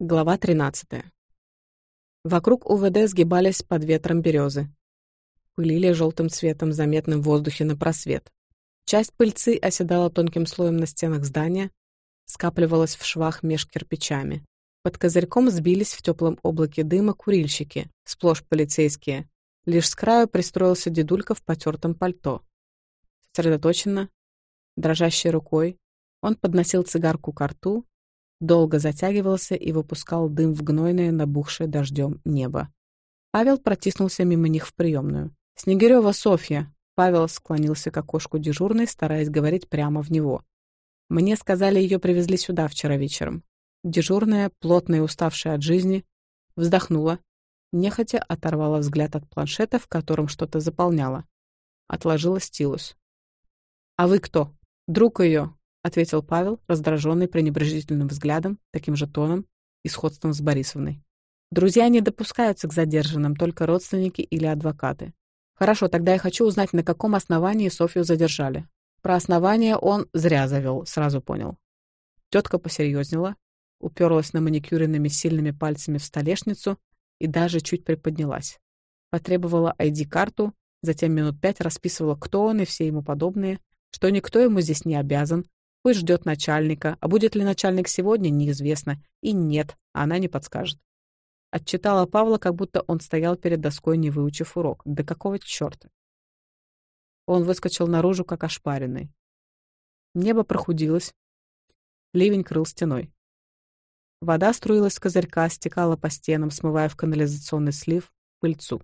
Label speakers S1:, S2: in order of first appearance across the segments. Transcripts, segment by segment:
S1: Глава 13. Вокруг УВД сгибались под ветром березы. Пылили желтым цветом, заметным в воздухе на просвет. Часть пыльцы оседала тонким слоем на стенах здания, скапливалась в швах меж кирпичами. Под козырьком сбились в теплом облаке дыма курильщики, сплошь полицейские. Лишь с краю пристроился дедулька в потертом пальто. Сосредоточенно, дрожащей рукой, он подносил цигарку к рту, долго затягивался и выпускал дым в гнойное, набухшее дождем небо. Павел протиснулся мимо них в приемную. «Снегирева Софья!» Павел склонился к окошку дежурной, стараясь говорить прямо в него. «Мне сказали, ее привезли сюда вчера вечером». Дежурная, плотная и уставшая от жизни, вздохнула, нехотя оторвала взгляд от планшета, в котором что-то заполняла. Отложила стилус. «А вы кто? Друг ее, — ответил Павел, раздраженный пренебрежительным взглядом, таким же тоном и сходством с Борисовной. «Друзья не допускаются к задержанным, только родственники или адвокаты. Хорошо, тогда я хочу узнать, на каком основании Софию задержали. Про основание он зря завел, сразу понял». Тетка посерьезнела, уперлась на маникюренными сильными пальцами в столешницу и даже чуть приподнялась. Потребовала ID-карту, затем минут пять расписывала, кто он и все ему подобные, что никто ему здесь не обязан, Пусть ждет начальника, а будет ли начальник сегодня, неизвестно. И нет, она не подскажет. Отчитала Павла, как будто он стоял перед доской, не выучив урок. Да какого чёрта? Он выскочил наружу, как ошпаренный. Небо прохудилось. Ливень крыл стеной. Вода струилась с козырька, стекала по стенам, смывая в канализационный слив пыльцу.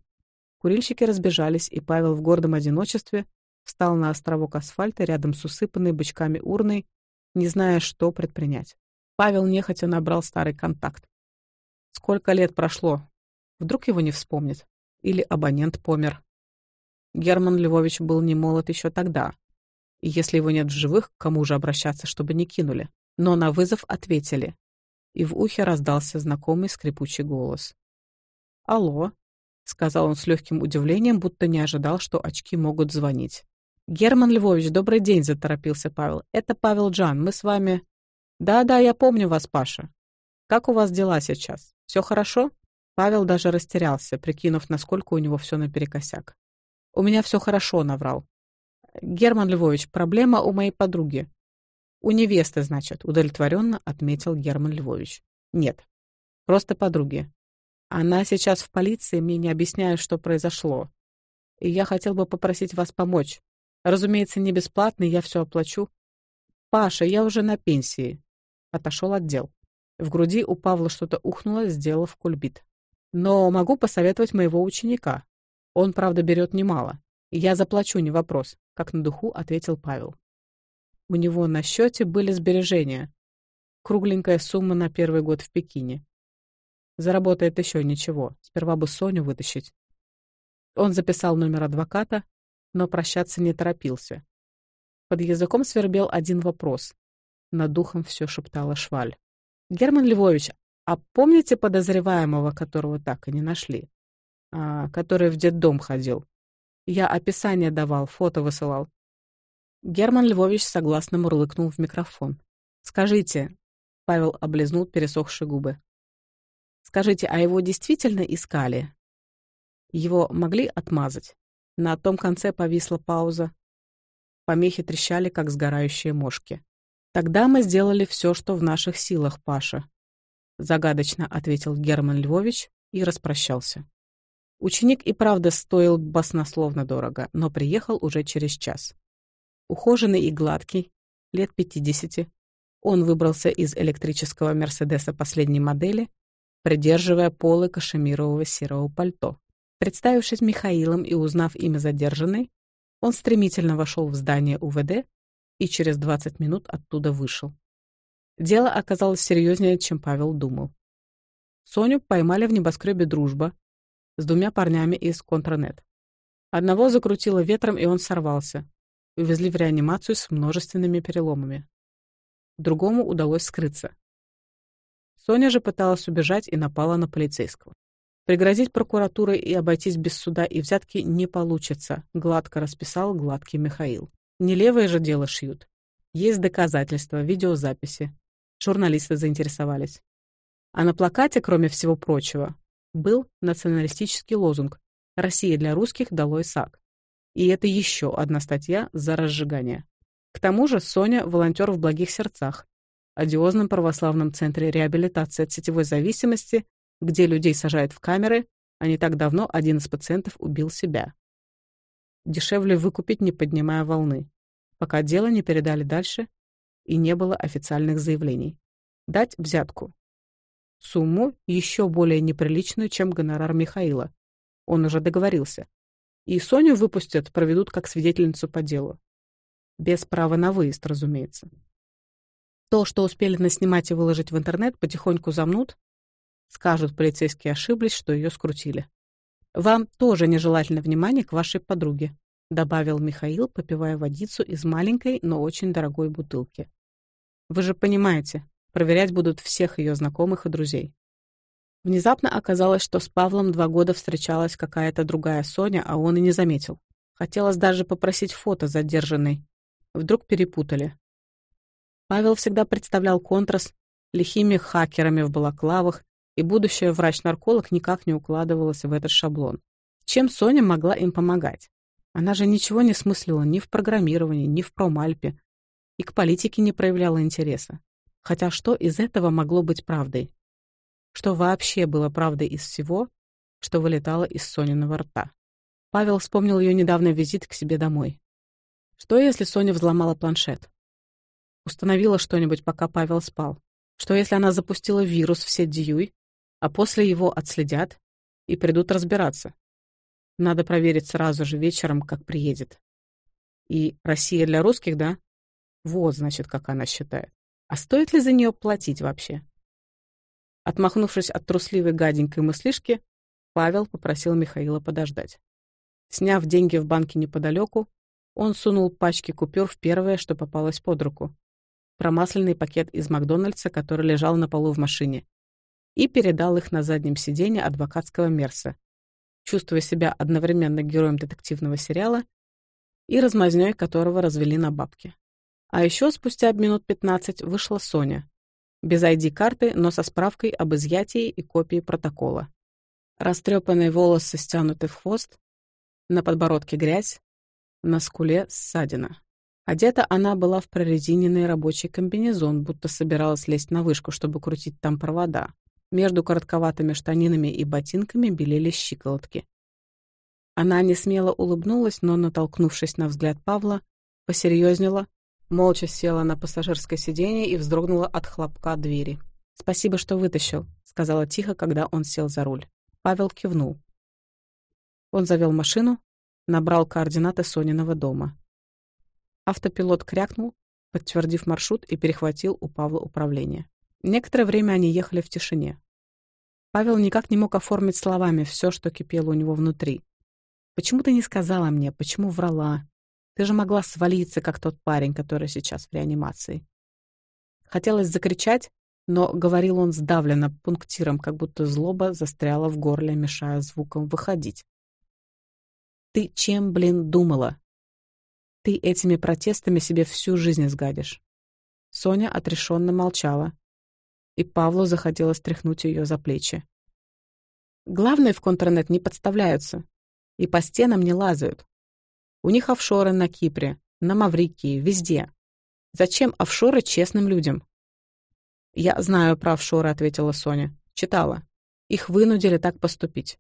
S1: Курильщики разбежались, и Павел в гордом одиночестве встал на островок асфальта рядом с усыпанной бычками урной, не зная, что предпринять. Павел нехотя набрал старый контакт. Сколько лет прошло? Вдруг его не вспомнит? Или абонент помер? Герман Львович был немолод еще тогда. И если его нет в живых, к кому же обращаться, чтобы не кинули? Но на вызов ответили. И в ухе раздался знакомый скрипучий голос. «Алло», — сказал он с легким удивлением, будто не ожидал, что очки могут звонить. Герман Львович, добрый день, заторопился Павел. Это Павел Джан, мы с вами... Да-да, я помню вас, Паша. Как у вас дела сейчас? Все хорошо? Павел даже растерялся, прикинув, насколько у него все наперекосяк. У меня все хорошо, наврал. Герман Львович, проблема у моей подруги. У невесты, значит, удовлетворенно отметил Герман Львович. Нет, просто подруги. Она сейчас в полиции, мне не объясняет, что произошло. И я хотел бы попросить вас помочь. Разумеется, не бесплатно, я все оплачу. Паша, я уже на пенсии. Отошел отдел. В груди у Павла что-то ухнуло, сделав кульбит. Но могу посоветовать моего ученика. Он, правда, берет немало. Я заплачу, не вопрос, как на духу ответил Павел. У него на счете были сбережения. Кругленькая сумма на первый год в Пекине. Заработает еще ничего. Сперва бы Соню вытащить. Он записал номер адвоката, но прощаться не торопился. Под языком свербел один вопрос. Над духом все шептала шваль. «Герман Львович, а помните подозреваемого, которого так и не нашли? А, который в детдом ходил? Я описание давал, фото высылал». Герман Львович согласно мурлыкнул в микрофон. «Скажите...» — Павел облизнул пересохшие губы. «Скажите, а его действительно искали? Его могли отмазать?» На том конце повисла пауза. Помехи трещали, как сгорающие мошки. «Тогда мы сделали все, что в наших силах, Паша», — загадочно ответил Герман Львович и распрощался. Ученик и правда стоил баснословно дорого, но приехал уже через час. Ухоженный и гладкий, лет 50, он выбрался из электрического «Мерседеса» последней модели, придерживая полы кашемирового серого пальто, Представившись Михаилом и узнав имя задержанной, он стремительно вошел в здание УВД и через 20 минут оттуда вышел. Дело оказалось серьезнее, чем Павел думал. Соню поймали в небоскребе «Дружба» с двумя парнями из «Контранет». Одного закрутило ветром, и он сорвался. Увезли в реанимацию с множественными переломами. Другому удалось скрыться. Соня же пыталась убежать и напала на полицейского. Пригрозить прокуратурой и обойтись без суда и взятки не получится, гладко расписал гладкий Михаил. Не левое же дело шьют. Есть доказательства, видеозаписи. Журналисты заинтересовались. А на плакате, кроме всего прочего, был националистический лозунг «Россия для русских долой САК». И это еще одна статья за разжигание. К тому же Соня — волонтер в «Благих сердцах», одиозном православном центре реабилитации от сетевой зависимости где людей сажают в камеры, а не так давно один из пациентов убил себя. Дешевле выкупить, не поднимая волны, пока дело не передали дальше и не было официальных заявлений. Дать взятку. Сумму еще более неприличную, чем гонорар Михаила. Он уже договорился. И Соню выпустят, проведут как свидетельницу по делу. Без права на выезд, разумеется. То, что успели наснимать и выложить в интернет, потихоньку замнут Скажут полицейские ошиблись, что ее скрутили. «Вам тоже нежелательно внимание к вашей подруге», добавил Михаил, попивая водицу из маленькой, но очень дорогой бутылки. «Вы же понимаете, проверять будут всех ее знакомых и друзей». Внезапно оказалось, что с Павлом два года встречалась какая-то другая Соня, а он и не заметил. Хотелось даже попросить фото задержанной. Вдруг перепутали. Павел всегда представлял контраст: лихими хакерами в балаклавах, и будущая врач-нарколог никак не укладывалась в этот шаблон. Чем Соня могла им помогать? Она же ничего не смыслила ни в программировании, ни в промальпе, и к политике не проявляла интереса. Хотя что из этого могло быть правдой? Что вообще было правдой из всего, что вылетало из Сониного рта? Павел вспомнил ее недавний визит к себе домой. Что, если Соня взломала планшет? Установила что-нибудь, пока Павел спал? Что, если она запустила вирус в сеть Дьюи а после его отследят и придут разбираться. Надо проверить сразу же вечером, как приедет. И Россия для русских, да? Вот, значит, как она считает. А стоит ли за нее платить вообще? Отмахнувшись от трусливой гаденькой мыслишки, Павел попросил Михаила подождать. Сняв деньги в банке неподалеку, он сунул пачки купюр в первое, что попалось под руку. Промасленный пакет из Макдональдса, который лежал на полу в машине, и передал их на заднем сиденье адвокатского мерса, чувствуя себя одновременно героем детективного сериала и размазнёй которого развели на бабки. А еще спустя минут 15 вышла Соня. Без ID-карты, но со справкой об изъятии и копии протокола. Растрепанные волосы стянуты в хвост, на подбородке грязь, на скуле ссадина. Одета она была в прорезиненный рабочий комбинезон, будто собиралась лезть на вышку, чтобы крутить там провода между коротковатыми штанинами и ботинками белели щиколотки. Она не смело улыбнулась, но, натолкнувшись на взгляд Павла, посерьезнела, молча села на пассажирское сиденье и вздрогнула от хлопка двери. «Спасибо, что вытащил», — сказала тихо, когда он сел за руль. Павел кивнул. Он завел машину, набрал координаты Сониного дома. Автопилот крякнул, подтвердив маршрут и перехватил у Павла управление. Некоторое время они ехали в тишине. Павел никак не мог оформить словами все, что кипело у него внутри. «Почему ты не сказала мне? Почему врала? Ты же могла свалиться, как тот парень, который сейчас в реанимации». Хотелось закричать, но говорил он сдавленно, пунктиром, как будто злоба застряла в горле, мешая звукам выходить. «Ты чем, блин, думала? Ты этими протестами себе всю жизнь сгадишь. Соня отрешенно молчала, и Павлу захотелось тряхнуть ее за плечи. Главное, в контрнет не подставляются. И по стенам не лазают. У них офшоры на Кипре, на Маврикии, везде. Зачем офшоры честным людям? «Я знаю про офшоры», — ответила Соня. «Читала. Их вынудили так поступить».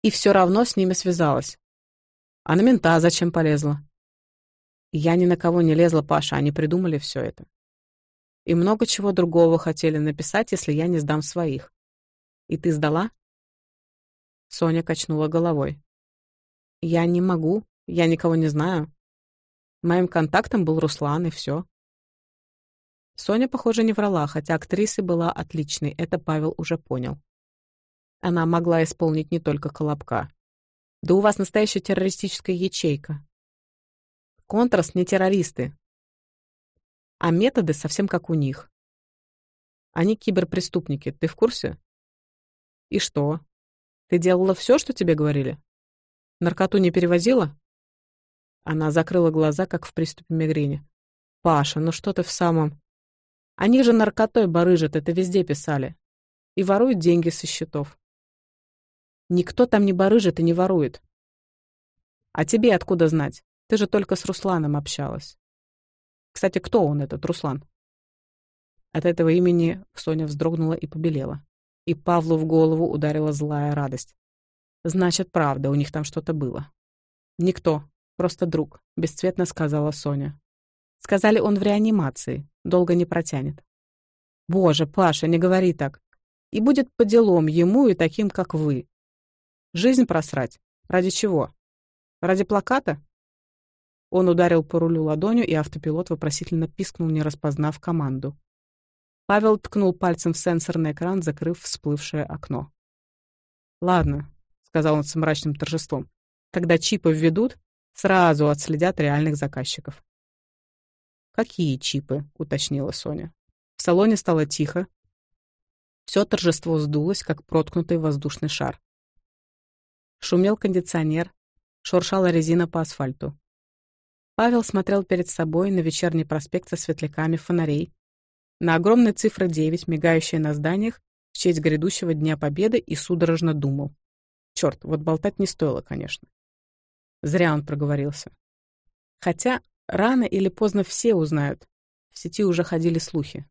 S1: И все равно с ними связалась. «А на мента зачем полезла?» «Я ни на кого не лезла, Паша, они придумали все это» и много чего другого хотели написать, если я не сдам своих. И ты сдала?» Соня качнула головой. «Я не могу, я никого не знаю. Моим контактом был Руслан, и все. Соня, похоже, не врала, хотя актрисой была отличной, это Павел уже понял. Она могла исполнить не только Колобка. «Да у вас настоящая террористическая ячейка». Контраст не террористы, а методы совсем как у них. Они киберпреступники, ты в курсе? И что? Ты делала все, что тебе говорили? Наркоту не перевозила? Она закрыла глаза, как в приступе мигрени. Паша, ну что ты в самом... Они же наркотой барыжат, это везде писали. И воруют деньги со счетов. Никто там не барыжит и не ворует. А тебе откуда знать? Ты же только с Русланом общалась. Кстати, кто он, этот Руслан?» От этого имени Соня вздрогнула и побелела. И Павлу в голову ударила злая радость. «Значит, правда, у них там что-то было». «Никто, просто друг», — бесцветно сказала Соня. «Сказали, он в реанимации, долго не протянет». «Боже, Паша, не говори так. И будет по делом ему и таким, как вы. Жизнь просрать. Ради чего? Ради плаката?» Он ударил по рулю ладонью, и автопилот вопросительно пискнул, не распознав команду. Павел ткнул пальцем в сенсорный экран, закрыв всплывшее окно. «Ладно», — сказал он с мрачным торжеством, — «когда чипы введут, сразу отследят реальных заказчиков». «Какие чипы?» — уточнила Соня. В салоне стало тихо. Все торжество сдулось, как проткнутый воздушный шар. Шумел кондиционер, шуршала резина по асфальту. Павел смотрел перед собой на вечерний проспект со светляками фонарей, на огромные цифры 9, мигающие на зданиях, в честь грядущего Дня Победы и судорожно думал. Черт, вот болтать не стоило, конечно. Зря он проговорился. Хотя рано или поздно все узнают. В сети уже ходили слухи.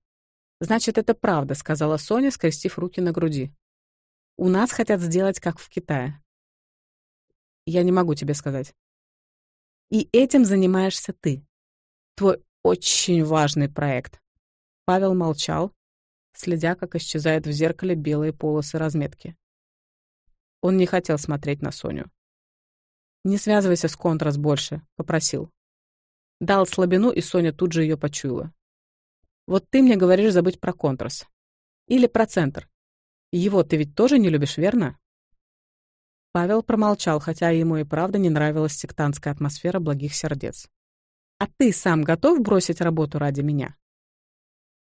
S1: «Значит, это правда», — сказала Соня, скрестив руки на груди. «У нас хотят сделать, как в Китае». «Я не могу тебе сказать». И этим занимаешься ты. Твой очень важный проект. Павел молчал, следя, как исчезают в зеркале белые полосы разметки. Он не хотел смотреть на Соню. «Не связывайся с Контрас больше», — попросил. Дал слабину, и Соня тут же ее почуяла. «Вот ты мне говоришь забыть про Контрас. Или про Центр. Его ты ведь тоже не любишь, верно?» Павел промолчал, хотя ему и правда не нравилась сектантская атмосфера благих сердец. «А ты сам готов бросить работу ради меня?»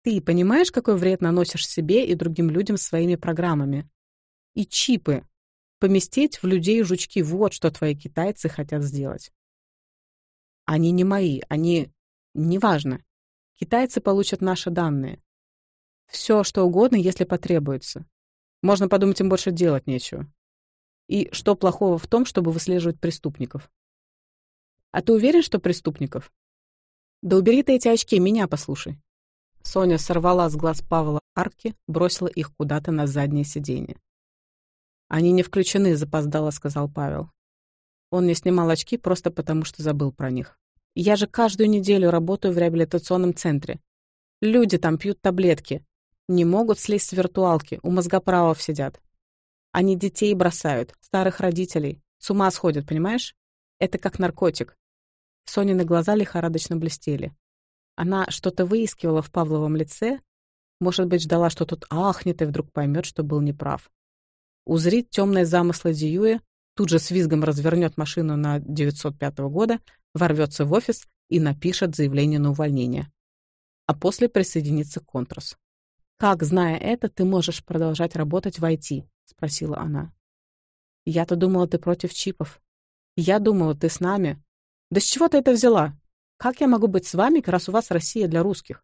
S1: «Ты понимаешь, какой вред наносишь себе и другим людям своими программами?» «И чипы. Поместить в людей жучки — вот что твои китайцы хотят сделать». «Они не мои, они... неважно. Китайцы получат наши данные. Все, что угодно, если потребуется. Можно подумать, им больше делать нечего. И что плохого в том, чтобы выслеживать преступников? А ты уверен, что преступников? Да убери ты эти очки, меня послушай. Соня сорвала с глаз Павла арки, бросила их куда-то на заднее сиденье. «Они не включены», — запоздало сказал Павел. Он не снимал очки просто потому, что забыл про них. «Я же каждую неделю работаю в реабилитационном центре. Люди там пьют таблетки. Не могут слезть с виртуалки, у мозгоправов сидят. Они детей бросают, старых родителей. С ума сходят, понимаешь? Это как наркотик. Сонины глаза лихорадочно блестели. Она что-то выискивала в Павловом лице, может быть, ждала, что тот ахнет и вдруг поймет, что был неправ. Узрит темные замыслы Диюя, тут же с визгом развернет машину на 905 года, ворвется в офис и напишет заявление на увольнение. А после присоединится к контрус. Как, зная это, ты можешь продолжать работать в IT? — спросила она. «Я-то думала, ты против чипов. Я думала, ты с нами. Да с чего ты это взяла? Как я могу быть с вами, раз у вас Россия для русских?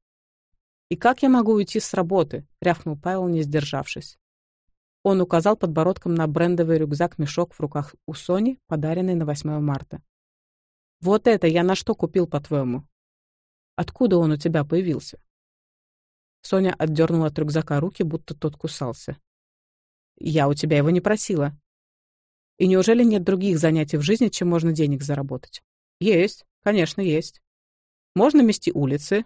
S1: И как я могу уйти с работы?» — рявкнул Павел, не сдержавшись. Он указал подбородком на брендовый рюкзак-мешок в руках у Сони, подаренный на 8 марта. «Вот это я на что купил, по-твоему? Откуда он у тебя появился?» Соня отдернула от рюкзака руки, будто тот кусался. Я у тебя его не просила. И неужели нет других занятий в жизни, чем можно денег заработать? Есть, конечно, есть. Можно мести улицы,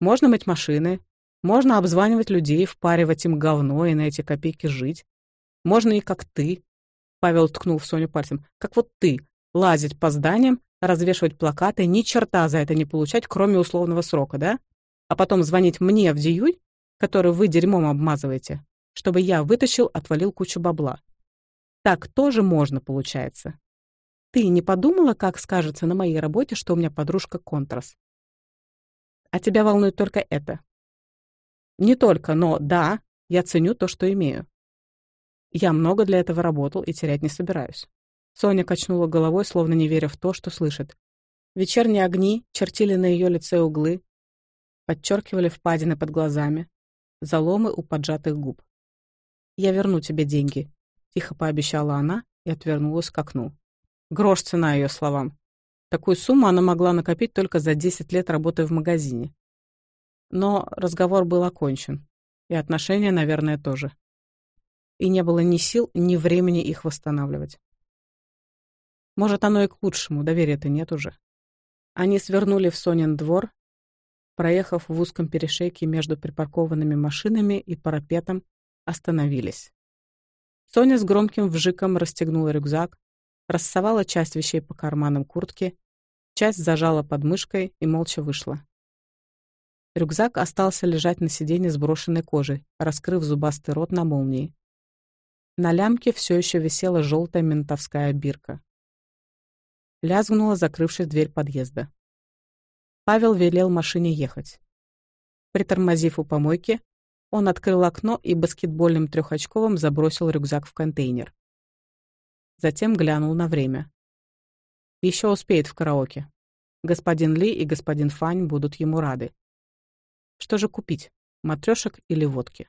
S1: можно мыть машины, можно обзванивать людей, впаривать им говно и на эти копейки жить. Можно и как ты, Павел ткнул в Соню пальцем, как вот ты, лазить по зданиям, развешивать плакаты, ни черта за это не получать, кроме условного срока, да? А потом звонить мне в Диюль, который вы дерьмом обмазываете, чтобы я вытащил отвалил кучу бабла. Так тоже можно, получается. Ты не подумала, как скажется на моей работе, что у меня подружка Контрас? А тебя волнует только это? Не только, но да, я ценю то, что имею. Я много для этого работал и терять не собираюсь. Соня качнула головой, словно не веря в то, что слышит. Вечерние огни чертили на ее лице углы, подчеркивали впадины под глазами, заломы у поджатых губ. «Я верну тебе деньги», — тихо пообещала она и отвернулась к окну. Грош цена ее словам. Такую сумму она могла накопить только за 10 лет работы в магазине. Но разговор был окончен, и отношения, наверное, тоже. И не было ни сил, ни времени их восстанавливать. Может, оно и к лучшему, доверия-то нет уже. Они свернули в Сонин двор, проехав в узком перешейке между припаркованными машинами и парапетом остановились. Соня с громким вжиком расстегнула рюкзак, рассовала часть вещей по карманам куртки, часть зажала под мышкой и молча вышла. Рюкзак остался лежать на сиденье сброшенной кожи, раскрыв зубастый рот на молнии. На лямке все еще висела желтая ментовская бирка. Лязгнула, закрывшись дверь подъезда. Павел велел машине ехать. Притормозив у помойки, он открыл окно и баскетбольным трехочковым забросил рюкзак в контейнер. Затем глянул на время. Еще успеет в караоке. Господин Ли и господин Фань будут ему рады. Что же купить, матрешек или водки?